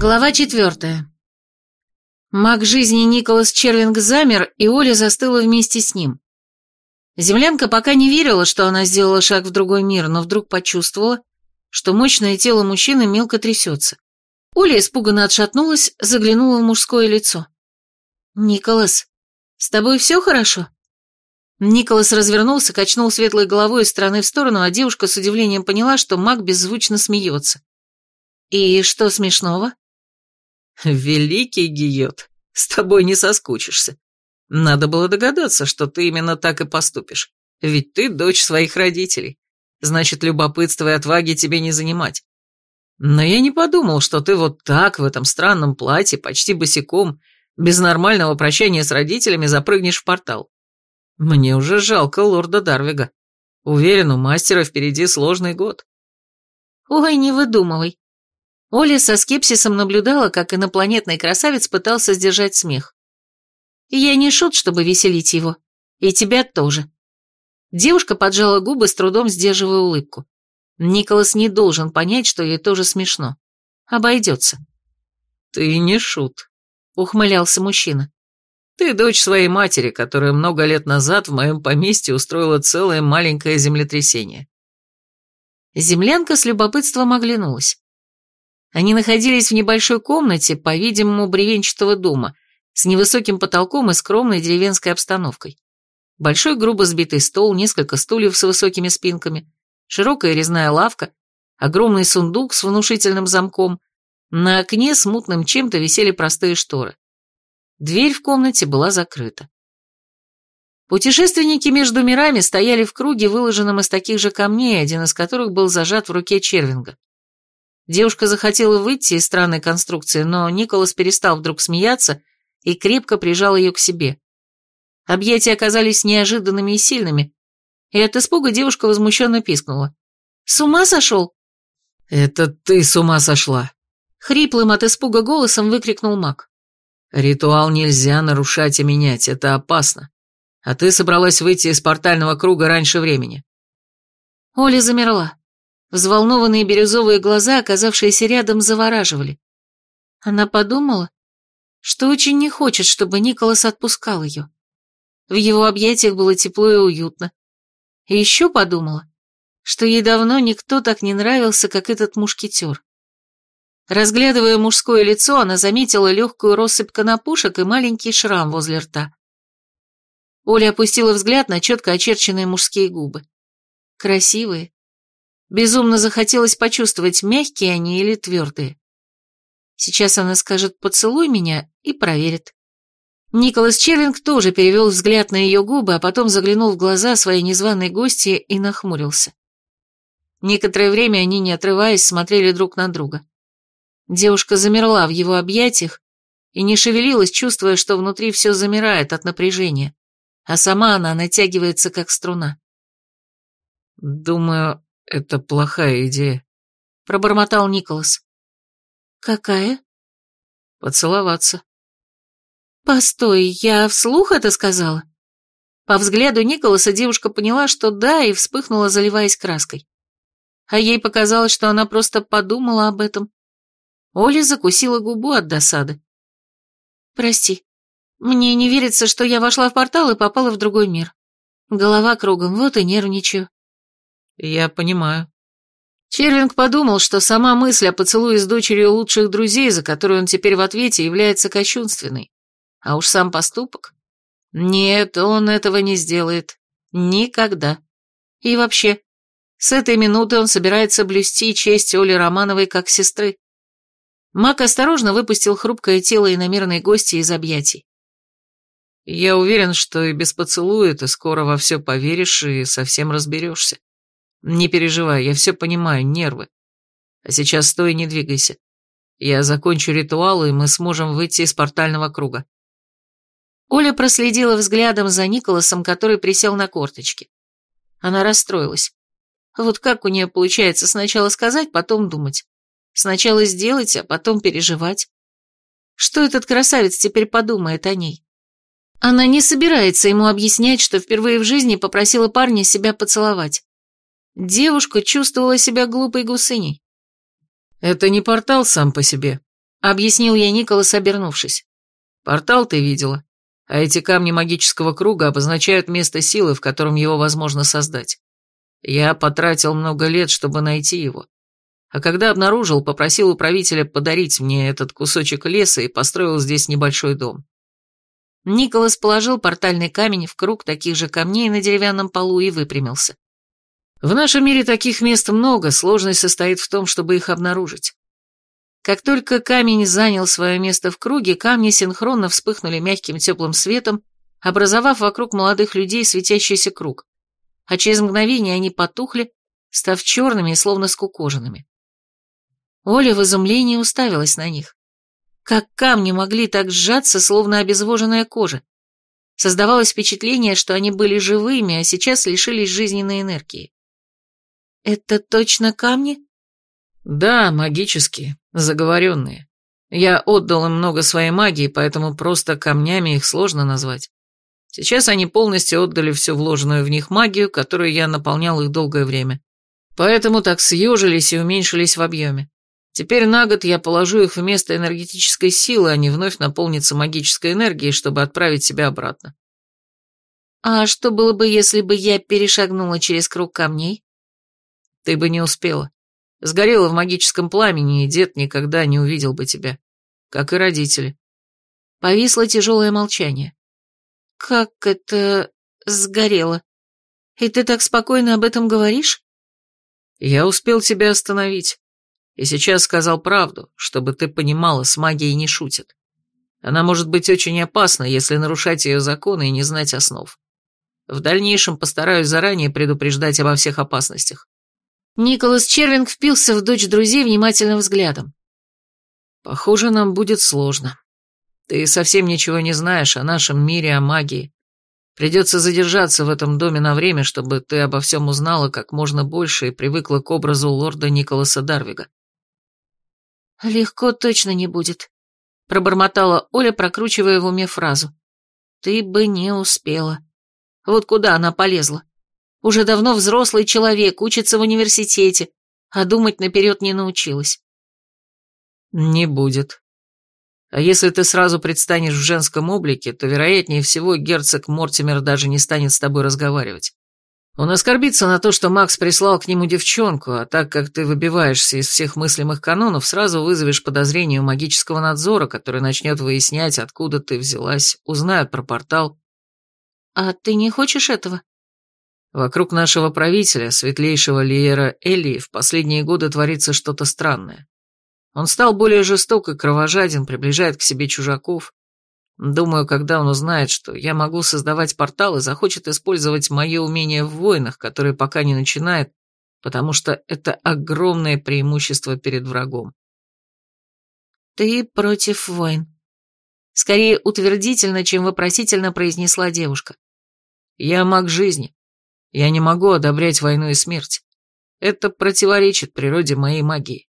Глава четвертая. Маг жизни Николас Червинг замер, и Оля застыла вместе с ним. Землянка пока не верила, что она сделала шаг в другой мир, но вдруг почувствовала, что мощное тело мужчины мелко трясется. Оля испуганно отшатнулась, заглянула в мужское лицо. «Николас, с тобой все хорошо?» Николас развернулся, качнул светлой головой из стороны в сторону, а девушка с удивлением поняла, что маг беззвучно смеется. «И что смешного?» «Великий Гиот, с тобой не соскучишься. Надо было догадаться, что ты именно так и поступишь. Ведь ты дочь своих родителей. Значит, любопытства и отваги тебе не занимать. Но я не подумал, что ты вот так, в этом странном платье, почти босиком, без нормального прощания с родителями запрыгнешь в портал. Мне уже жалко лорда Дарвига. Уверен, у мастера впереди сложный год. Ой, не выдумывай. Оля со скепсисом наблюдала, как инопланетный красавец пытался сдержать смех. Я не шут, чтобы веселить его. И тебя тоже. Девушка поджала губы, с трудом сдерживая улыбку. Николас не должен понять, что ей тоже смешно. Обойдется. «Ты не шут», — ухмылялся мужчина. «Ты дочь своей матери, которая много лет назад в моем поместье устроила целое маленькое землетрясение». Землянка с любопытством оглянулась. Они находились в небольшой комнате, по-видимому, бревенчатого дома, с невысоким потолком и скромной деревенской обстановкой. Большой грубо сбитый стол, несколько стульев с высокими спинками, широкая резная лавка, огромный сундук с внушительным замком, на окне с мутным чем-то висели простые шторы. Дверь в комнате была закрыта. Путешественники между мирами стояли в круге, выложенном из таких же камней, один из которых был зажат в руке червинга. Девушка захотела выйти из странной конструкции, но Николас перестал вдруг смеяться и крепко прижал ее к себе. Объятия оказались неожиданными и сильными, и от испуга девушка возмущенно пискнула. «С ума сошел?» «Это ты с ума сошла!» Хриплым от испуга голосом выкрикнул маг. «Ритуал нельзя нарушать и менять, это опасно. А ты собралась выйти из портального круга раньше времени». Оля замерла. Взволнованные бирюзовые глаза, оказавшиеся рядом, завораживали. Она подумала, что очень не хочет, чтобы Николас отпускал ее. В его объятиях было тепло и уютно. И еще подумала, что ей давно никто так не нравился, как этот мушкетер. Разглядывая мужское лицо, она заметила легкую россыпь конопушек и маленький шрам возле рта. Оля опустила взгляд на четко очерченные мужские губы. Красивые. Безумно захотелось почувствовать, мягкие они или твердые. Сейчас она скажет «поцелуй меня» и проверит. Николас Червинг тоже перевел взгляд на ее губы, а потом заглянул в глаза своей незваной гости и нахмурился. Некоторое время они, не отрываясь, смотрели друг на друга. Девушка замерла в его объятиях и не шевелилась, чувствуя, что внутри все замирает от напряжения, а сама она натягивается, как струна. «Думаю, это плохая идея», — пробормотал Николас. «Какая?» «Поцеловаться». «Постой, я вслух это сказала?» По взгляду Николаса девушка поняла, что да, и вспыхнула, заливаясь краской. А ей показалось, что она просто подумала об этом. Оля закусила губу от досады. «Прости, мне не верится, что я вошла в портал и попала в другой мир. Голова кругом, вот и нервничаю». «Я понимаю», Червинг подумал, что сама мысль о поцелуе с дочерью лучших друзей, за которую он теперь в ответе, является кощунственной. А уж сам поступок? Нет, он этого не сделает. Никогда. И вообще, с этой минуты он собирается блюсти честь Оли Романовой как сестры. Мак осторожно выпустил хрупкое тело иномерной гости из объятий. «Я уверен, что и без поцелуя ты скоро во все поверишь и совсем разберешься. Не переживай, я все понимаю, нервы. А сейчас стой и не двигайся. Я закончу ритуал, и мы сможем выйти из портального круга. Оля проследила взглядом за Николасом, который присел на корточки. Она расстроилась. Вот как у нее получается сначала сказать, потом думать. Сначала сделать, а потом переживать. Что этот красавец теперь подумает о ней? Она не собирается ему объяснять, что впервые в жизни попросила парня себя поцеловать. Девушка чувствовала себя глупой гусыней. «Это не портал сам по себе. — объяснил я Николас, обернувшись. «Портал ты видела, а эти камни магического круга обозначают место силы, в котором его возможно создать. Я потратил много лет, чтобы найти его. А когда обнаружил, попросил управителя подарить мне этот кусочек леса и построил здесь небольшой дом. Николас положил портальный камень в круг таких же камней на деревянном полу и выпрямился. В нашем мире таких мест много, сложность состоит в том, чтобы их обнаружить. Как только камень занял свое место в круге, камни синхронно вспыхнули мягким теплым светом, образовав вокруг молодых людей светящийся круг, а через мгновение они потухли, став черными и словно скукоженными. Оля в изумлении уставилась на них. Как камни могли так сжаться, словно обезвоженная кожа? Создавалось впечатление, что они были живыми, а сейчас лишились жизненной энергии. «Это точно камни?» «Да, магические, заговоренные. Я отдал им много своей магии, поэтому просто камнями их сложно назвать. Сейчас они полностью отдали всю вложенную в них магию, которую я наполнял их долгое время. Поэтому так съежились и уменьшились в объеме. Теперь на год я положу их вместо энергетической силы, они вновь наполнятся магической энергией, чтобы отправить себя обратно. А что было бы, если бы я перешагнула через круг камней? Ты бы не успела. Сгорела в магическом пламени, и дед никогда не увидел бы тебя. Как и родители. Повисло тяжелое молчание. Как это сгорело? И ты так спокойно об этом говоришь? Я успел тебя остановить. И сейчас сказал правду, чтобы ты понимала, с магией не шутят. Она может быть очень опасна, если нарушать ее законы и не знать основ. В дальнейшем постараюсь заранее предупреждать обо всех опасностях. Николас Червинг впился в дочь друзей внимательным взглядом. Похоже, нам будет сложно. Ты совсем ничего не знаешь о нашем мире, о магии. Придется задержаться в этом доме на время, чтобы ты обо всем узнала как можно больше и привыкла к образу лорда Николаса Дарвига. «Легко точно не будет», — пробормотала Оля, прокручивая в уме фразу. «Ты бы не успела. Вот куда она полезла? Уже давно взрослый человек, учится в университете, а думать наперед не научилась». «Не будет. А если ты сразу предстанешь в женском облике, то, вероятнее всего, герцог Мортимер даже не станет с тобой разговаривать. Он оскорбится на то, что Макс прислал к нему девчонку, а так как ты выбиваешься из всех мыслимых канонов, сразу вызовешь подозрение у магического надзора, который начнет выяснять, откуда ты взялась, узнают про портал. А ты не хочешь этого? Вокруг нашего правителя, светлейшего Лиера Элли, в последние годы творится что-то странное. Он стал более жесток и кровожаден, приближает к себе чужаков, Думаю, когда он узнает, что я могу создавать порталы, захочет использовать мое умение в войнах, которые пока не начинает, потому что это огромное преимущество перед врагом. Ты против войн. Скорее утвердительно, чем вопросительно произнесла девушка. Я маг жизни. Я не могу одобрять войну и смерть. Это противоречит природе моей магии.